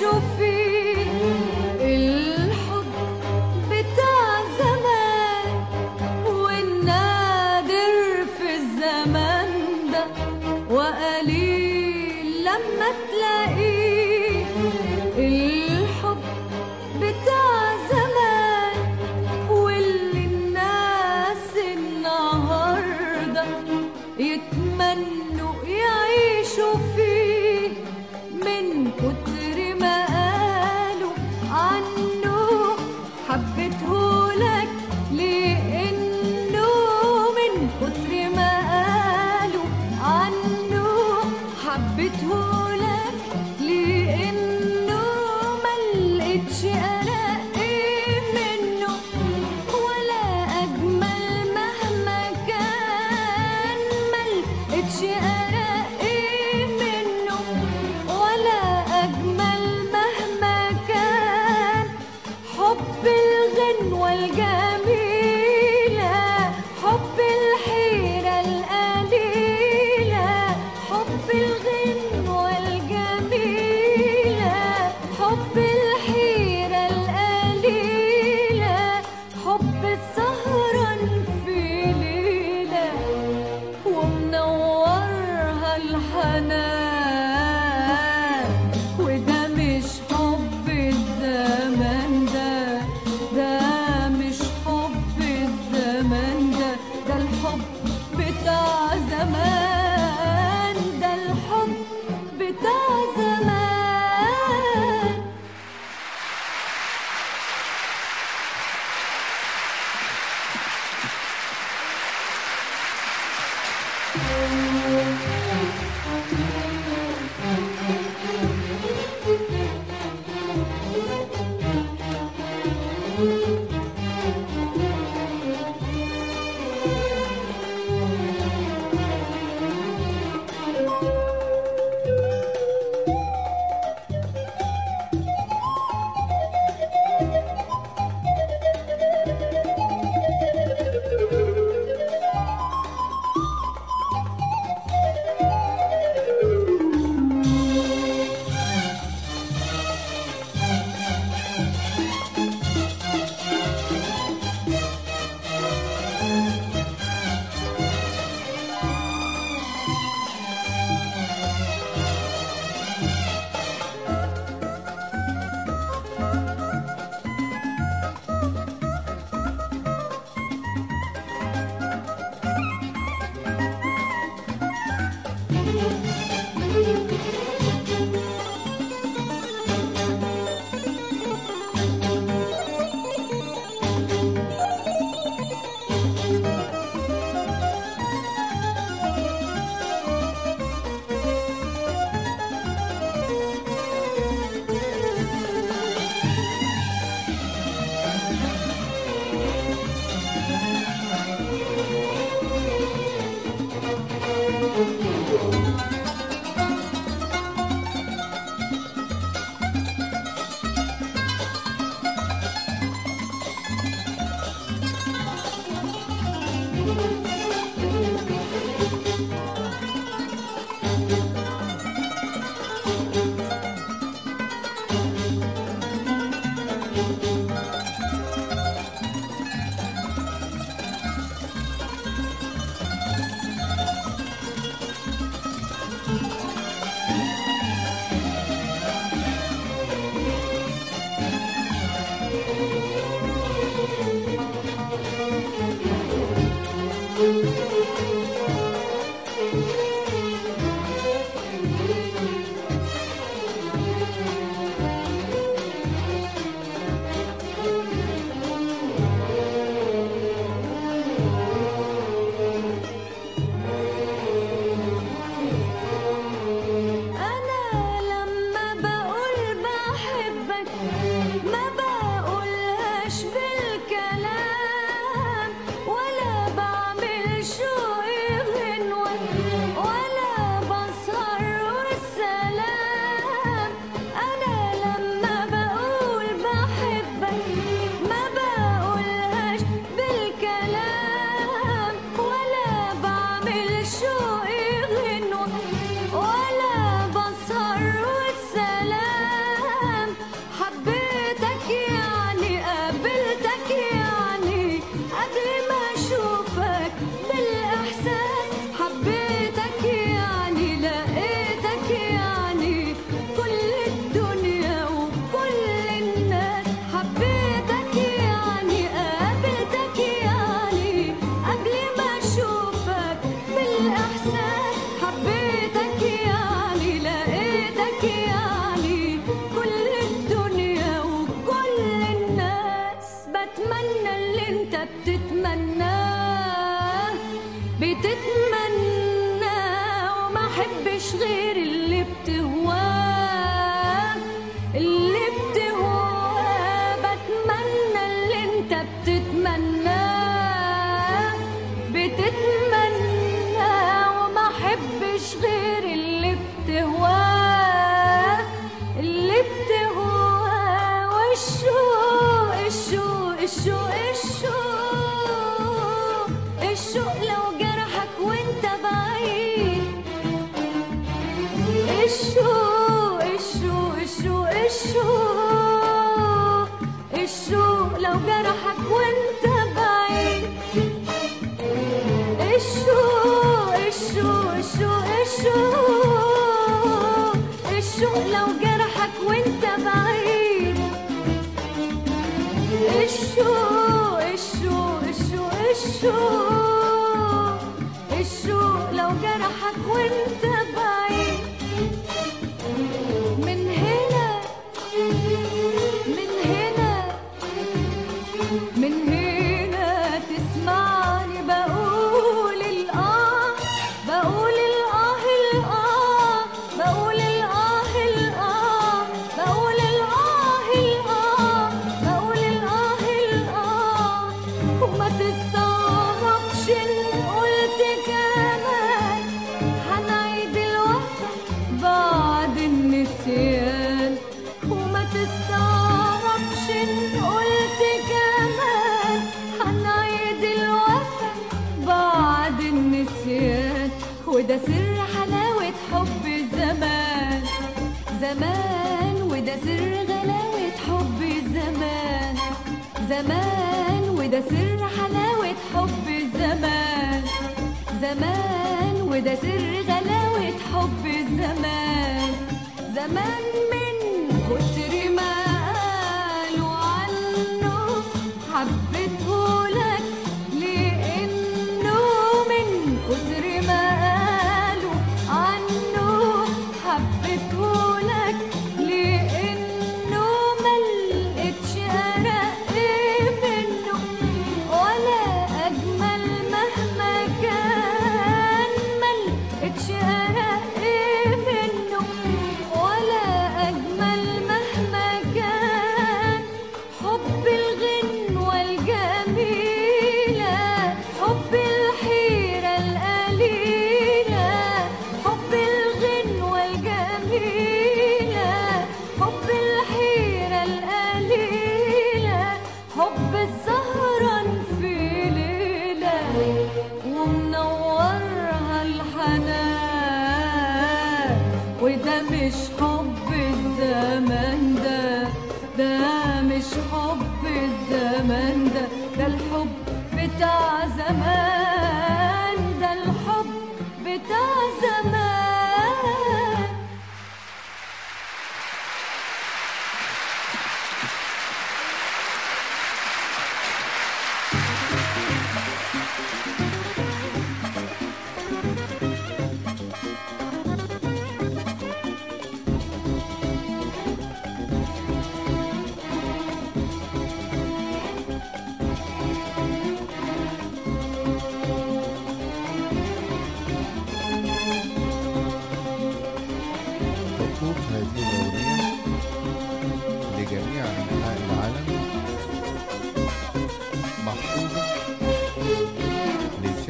chauffer. لك ليه الشوق الشوق لو جرحك وانت وده سر حلاوة حب الزمان. زمان وده سر غلاوة حب الزمان. زمان من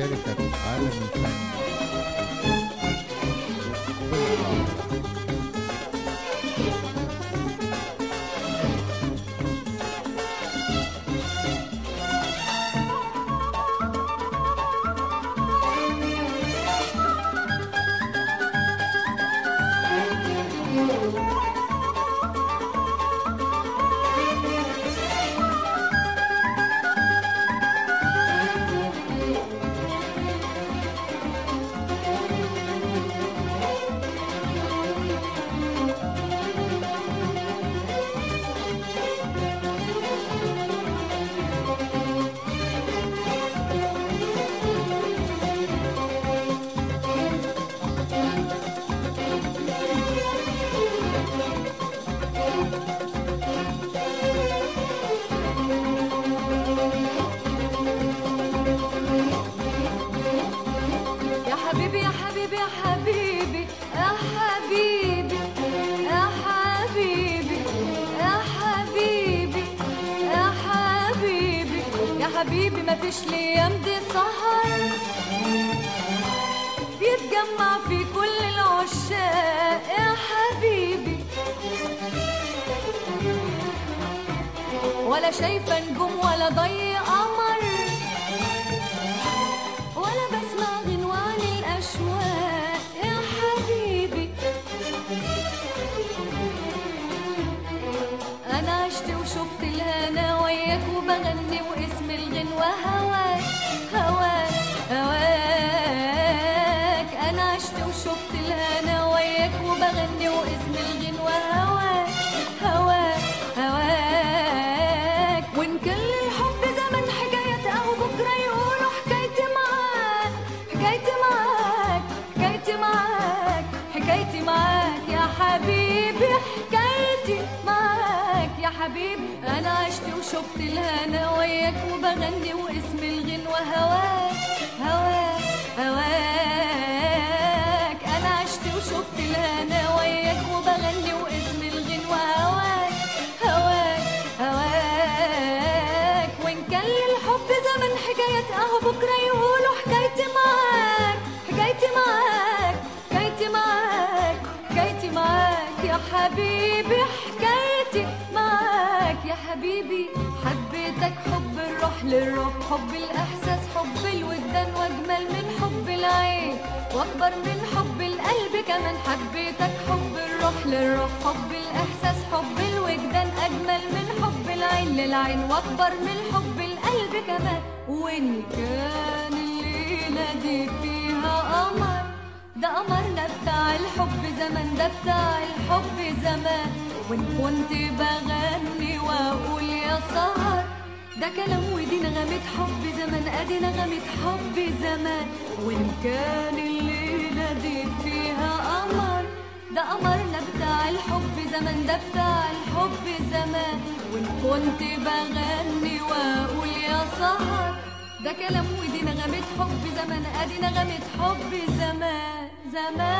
Angélica. حبيبي ما فيش الأيام دي سهر. بيتجمع في كل العشاق يا حبيبي. ولا شايفة نجوم ولا ضي قمر وياك وبغني واسم الغنوة هواك هواك هواك. أنا عشت وشفت الهنا وياك وبغني واسم الغنوة هواك هواك هواك. وشفت الهنا وياك وبغني واسم الغنوة هواك هواك هواك. أنا عشت وشفت الهنا وياك وبغني واسم الغنوة هواك هواك هواك. وإن كان للحب زمن حكاية أهو بكرة يقولوا للروح حب الإحساس حب الودان وأجمل من حب العين. وأكبر من حب القلب كمان حبيتك. حب الروح للروح حب الإحساس حب الوجدان أجمل من حب العين للعين. وأكبر من حب القلب كمان. وإن كان الليلة دي فيها قمر ده قمرنا بتاع الحب زمان ده بتاع الحب زمان. وإن كنت بغني وأقول يا سهر ده كلام ودي نغمة حب زمان ادي نغمة حب زمان. وإن كان الليلة دي فيها قمر ده قمرنا بتاع الحب زمان ده بتاع الحب زمان. وإن كنت بغني وأقول يا سهر ده كلام ودي نغمة حب زمان ادي نغمة حب زمان. زمان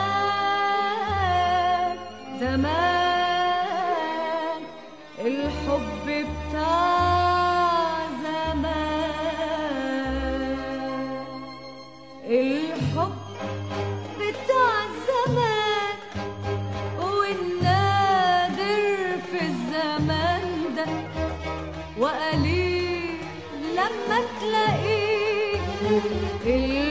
زمان. الحب بتاع will